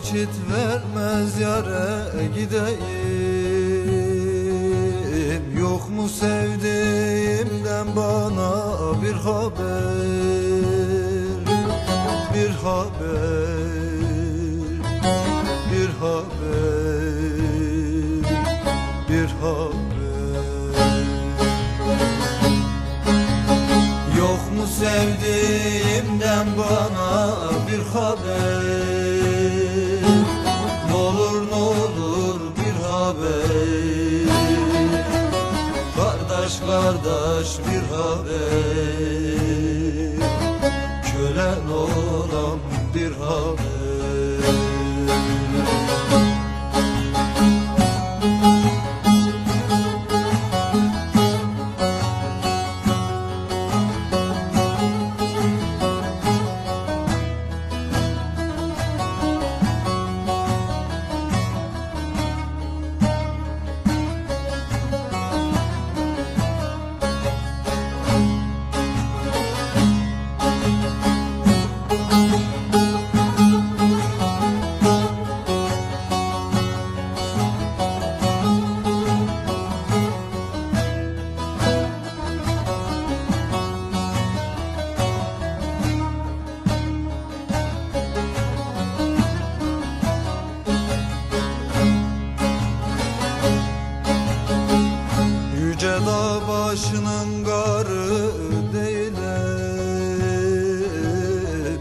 geçit vermez yara gideyim. Yok mu sevdiğimden bana bir haber? Bir haber Bir haber Bir haber. Yok mu sevdiğimden bana bir haber? Kardeş bir haber Kölen olan bir haber başının garı değilim.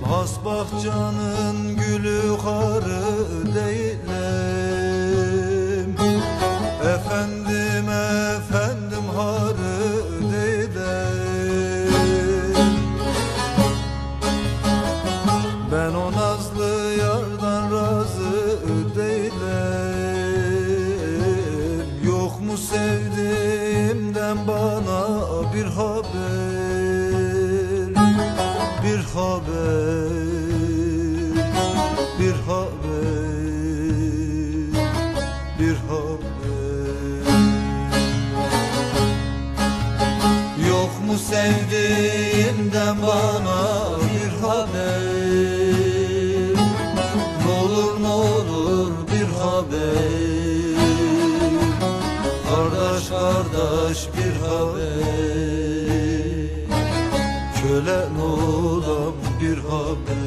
Has bahçanın gülü karı değilim. Efendim efendim harı değilim. Ben o nazlı yardan razı değilim. Yok mu sevdiğimden bana bir haber Bir haber Bir haber Bir haber. Yok mu sevdiğimden bana bir haber? Ne olur ne olur bir haber Kardeş kardeş bir haber. Kölen olan bir haber